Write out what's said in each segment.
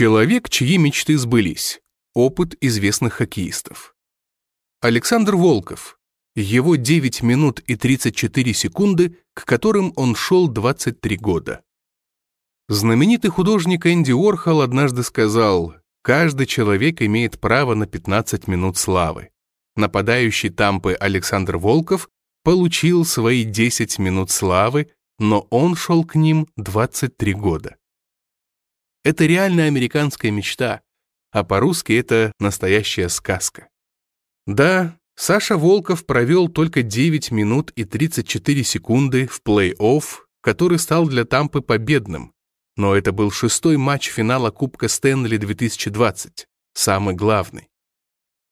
Человек, чьи мечты сбылись. Опыт известных хоккеистов. Александр Волков. Его 9 минут и 34 секунды, к которым он шел 23 года. Знаменитый художник Энди Уорхол однажды сказал, «Каждый человек имеет право на 15 минут славы». Нападающий Тампы Александр Волков получил свои 10 минут славы, но он шел к ним 23 года. Это реальная американская мечта, а по-русски это настоящая сказка. Да, Саша Волков провел только 9 минут и 34 секунды в плей-офф, который стал для Тампы победным, но это был шестой матч финала Кубка Стэнли 2020, самый главный.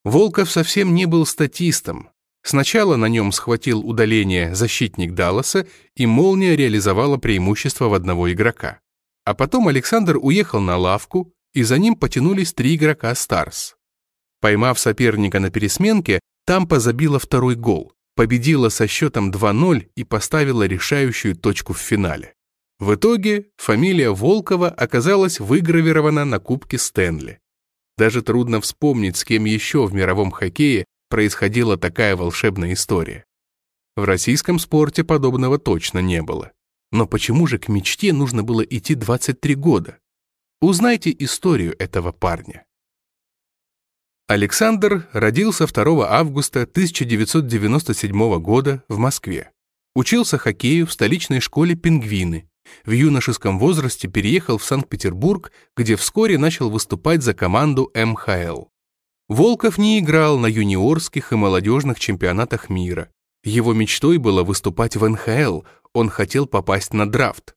Волков совсем не был статистом. Сначала на нем схватил удаление защитник Далласа, и молния реализовала преимущество в одного игрока. А потом Александр уехал на лавку, и за ним потянулись три игрока Старс. Поймав соперника на пересменке, Тампа забила второй гол, победила со счетом 2-0 и поставила решающую точку в финале. В итоге фамилия Волкова оказалась выгравирована на Кубке Стэнли. Даже трудно вспомнить, с кем еще в мировом хоккее происходила такая волшебная история. В российском спорте подобного точно не было. Но почему же к мечте нужно было идти 23 года? Узнайте историю этого парня. Александр родился 2 августа 1997 года в Москве. Учился хоккею в столичной школе «Пингвины». В юношеском возрасте переехал в Санкт-Петербург, где вскоре начал выступать за команду МХЛ. Волков не играл на юниорских и молодежных чемпионатах мира. Его мечтой было выступать в НХЛ, он хотел попасть на драфт.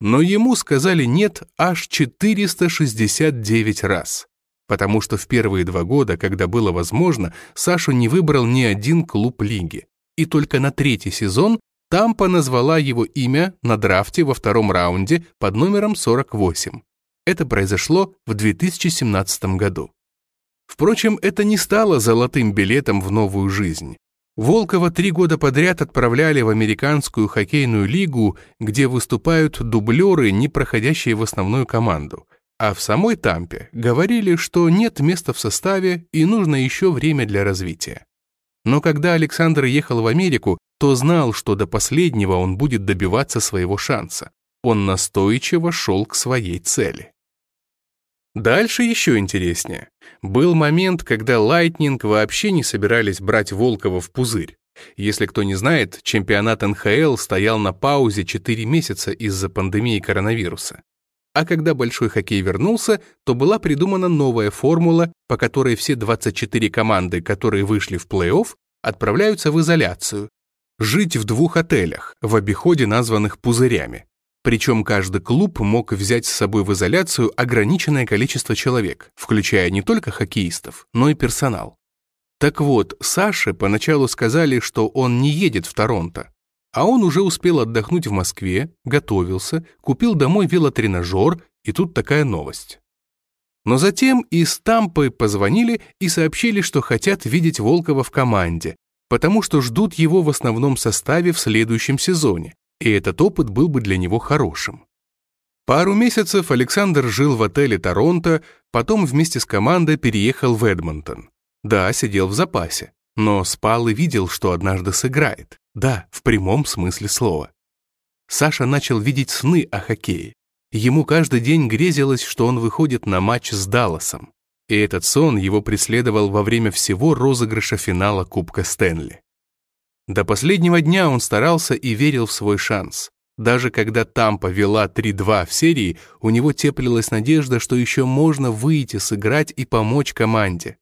Но ему сказали «нет» аж 469 раз. Потому что в первые два года, когда было возможно, Сашу не выбрал ни один клуб лиги. И только на третий сезон Тампа назвала его имя на драфте во втором раунде под номером 48. Это произошло в 2017 году. Впрочем, это не стало золотым билетом в новую жизнь. Волкова три года подряд отправляли в американскую хоккейную лигу, где выступают дублеры, не проходящие в основную команду. А в самой Тампе говорили, что нет места в составе и нужно еще время для развития. Но когда Александр ехал в Америку, то знал, что до последнего он будет добиваться своего шанса. Он настойчиво шел к своей цели. Дальше еще интереснее. Был момент, когда Лайтнинг вообще не собирались брать Волкова в пузырь. Если кто не знает, чемпионат НХЛ стоял на паузе 4 месяца из-за пандемии коронавируса. А когда большой хоккей вернулся, то была придумана новая формула, по которой все 24 команды, которые вышли в плей-офф, отправляются в изоляцию. Жить в двух отелях, в обиходе названных пузырями. Причем каждый клуб мог взять с собой в изоляцию ограниченное количество человек, включая не только хоккеистов, но и персонал. Так вот, Саше поначалу сказали, что он не едет в Торонто, а он уже успел отдохнуть в Москве, готовился, купил домой велотренажер, и тут такая новость. Но затем из Тампы позвонили и сообщили, что хотят видеть Волкова в команде, потому что ждут его в основном составе в следующем сезоне, и этот опыт был бы для него хорошим. Пару месяцев Александр жил в отеле Торонто, потом вместе с командой переехал в Эдмонтон. Да, сидел в запасе, но спал и видел, что однажды сыграет. Да, в прямом смысле слова. Саша начал видеть сны о хоккее. Ему каждый день грезилось, что он выходит на матч с Далласом. И этот сон его преследовал во время всего розыгрыша финала Кубка Стэнли. До последнего дня он старался и верил в свой шанс. Даже когда Тампа вела 3-2 в серии, у него теплилась надежда, что еще можно выйти, сыграть и помочь команде.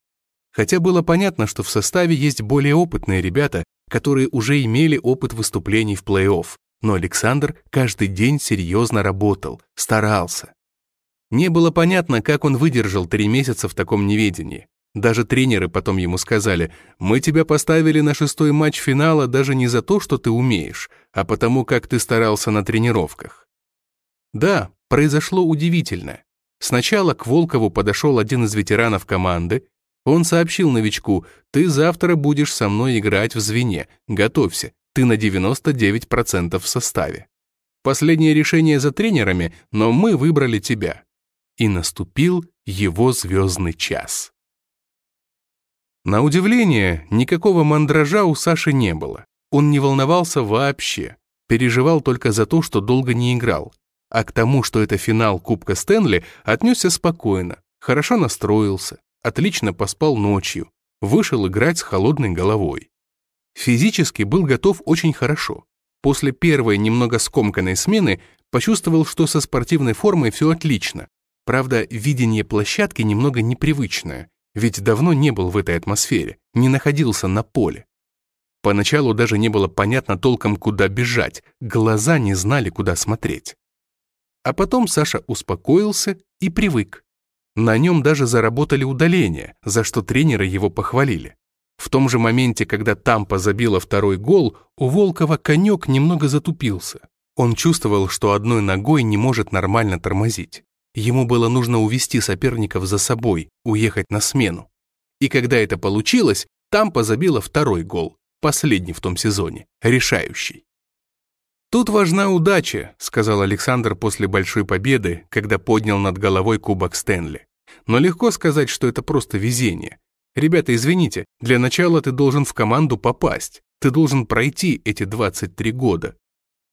Хотя было понятно, что в составе есть более опытные ребята, которые уже имели опыт выступлений в плей-офф, но Александр каждый день серьезно работал, старался. Не было понятно, как он выдержал три месяца в таком неведении. Даже тренеры потом ему сказали, мы тебя поставили на шестой матч финала даже не за то, что ты умеешь, а потому как ты старался на тренировках. Да, произошло удивительно. Сначала к Волкову подошел один из ветеранов команды, он сообщил новичку, ты завтра будешь со мной играть в звене, готовься, ты на 99% в составе. Последнее решение за тренерами, но мы выбрали тебя. и наступил его звездный час. На удивление, никакого мандража у Саши не было. Он не волновался вообще, переживал только за то, что долго не играл. А к тому, что это финал Кубка Стэнли, отнесся спокойно, хорошо настроился, отлично поспал ночью, вышел играть с холодной головой. Физически был готов очень хорошо. После первой немного скомканной смены почувствовал, что со спортивной формой все отлично. Правда, видение площадки немного непривычное, ведь давно не был в этой атмосфере, не находился на поле. Поначалу даже не было понятно толком, куда бежать, глаза не знали, куда смотреть. А потом Саша успокоился и привык. На нем даже заработали удаления, за что тренеры его похвалили. В том же моменте, когда Тампа забила второй гол, у Волкова конек немного затупился. Он чувствовал, что одной ногой не может нормально тормозить. Ему было нужно увести соперников за собой, уехать на смену. И когда это получилось, Тампа забила второй гол, последний в том сезоне, решающий. «Тут важна удача», — сказал Александр после большой победы, когда поднял над головой кубок Стэнли. «Но легко сказать, что это просто везение. Ребята, извините, для начала ты должен в команду попасть. Ты должен пройти эти 23 года.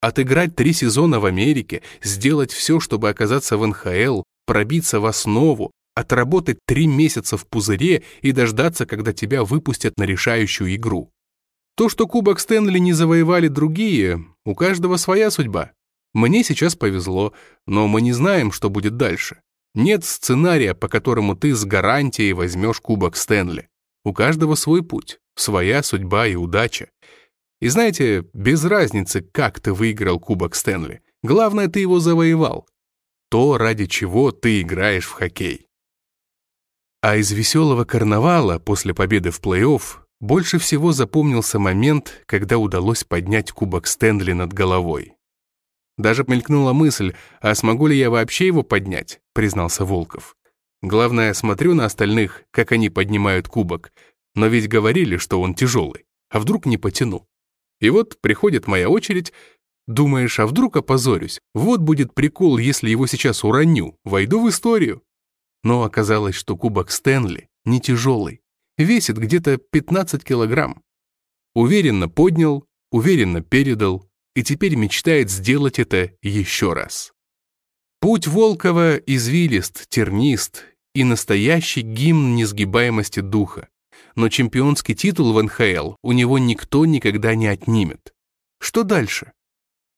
Отыграть три сезона в Америке, сделать все, чтобы оказаться в НХЛ, пробиться в основу, отработать три месяца в пузыре и дождаться, когда тебя выпустят на решающую игру. То, что Кубок Стэнли не завоевали другие, у каждого своя судьба. Мне сейчас повезло, но мы не знаем, что будет дальше. Нет сценария, по которому ты с гарантией возьмешь Кубок Стэнли. У каждого свой путь, своя судьба и удача. И знаете, без разницы, как ты выиграл Кубок Стэнли. Главное, ты его завоевал. То, ради чего ты играешь в хоккей. А из веселого карнавала после победы в плей-офф больше всего запомнился момент, когда удалось поднять Кубок Стэнли над головой. Даже мелькнула мысль, а смогу ли я вообще его поднять, признался Волков. Главное, смотрю на остальных, как они поднимают кубок, но ведь говорили, что он тяжелый, а вдруг не потяну. И вот приходит моя очередь, думаешь, а вдруг опозорюсь, вот будет прикол, если его сейчас уроню, войду в историю. Но оказалось, что кубок Стэнли не тяжелый, весит где-то 15 килограмм. Уверенно поднял, уверенно передал, и теперь мечтает сделать это еще раз. Путь Волкова извилист, тернист и настоящий гимн несгибаемости духа. Но чемпионский титул в НХЛ у него никто никогда не отнимет. Что дальше?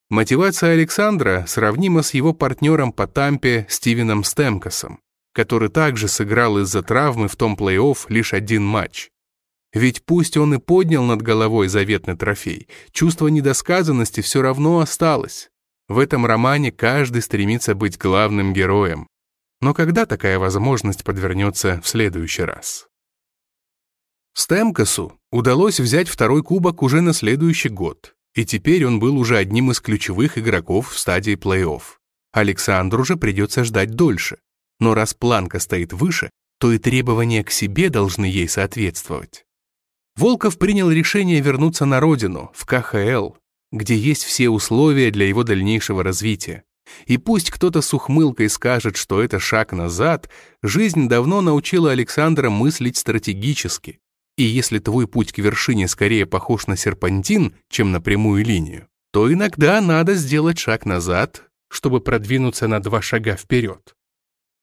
Мотивация Александра сравнима с его партнером по Тампе Стивеном Стемкосом, который также сыграл из-за травмы в том плей-офф лишь один матч. Ведь пусть он и поднял над головой заветный трофей, чувство недосказанности все равно осталось. В этом романе каждый стремится быть главным героем. Но когда такая возможность подвернется в следующий раз? Стемкосу удалось взять второй кубок уже на следующий год, и теперь он был уже одним из ключевых игроков в стадии плей-офф. Александру же придется ждать дольше. Но раз планка стоит выше, то и требования к себе должны ей соответствовать. Волков принял решение вернуться на родину, в КХЛ, где есть все условия для его дальнейшего развития. И пусть кто-то с ухмылкой скажет, что это шаг назад, жизнь давно научила Александра мыслить стратегически. И если твой путь к вершине скорее похож на серпантин, чем на прямую линию, то иногда надо сделать шаг назад, чтобы продвинуться на два шага вперед.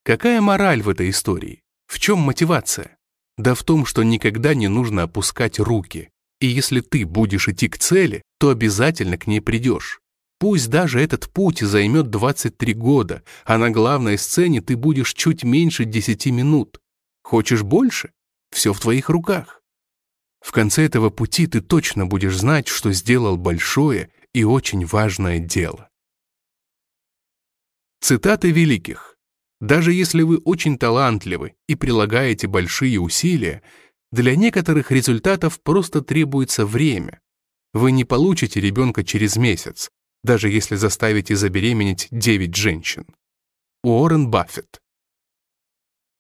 Какая мораль в этой истории? В чем мотивация? Да в том, что никогда не нужно опускать руки. И если ты будешь идти к цели, то обязательно к ней придешь. Пусть даже этот путь займет 23 года, а на главной сцене ты будешь чуть меньше 10 минут. Хочешь больше? Все в твоих руках. В конце этого пути ты точно будешь знать, что сделал большое и очень важное дело. Цитаты великих. Даже если вы очень талантливы и прилагаете большие усилия, для некоторых результатов просто требуется время. Вы не получите ребенка через месяц, даже если заставите забеременеть 9 женщин. Уоррен Баффет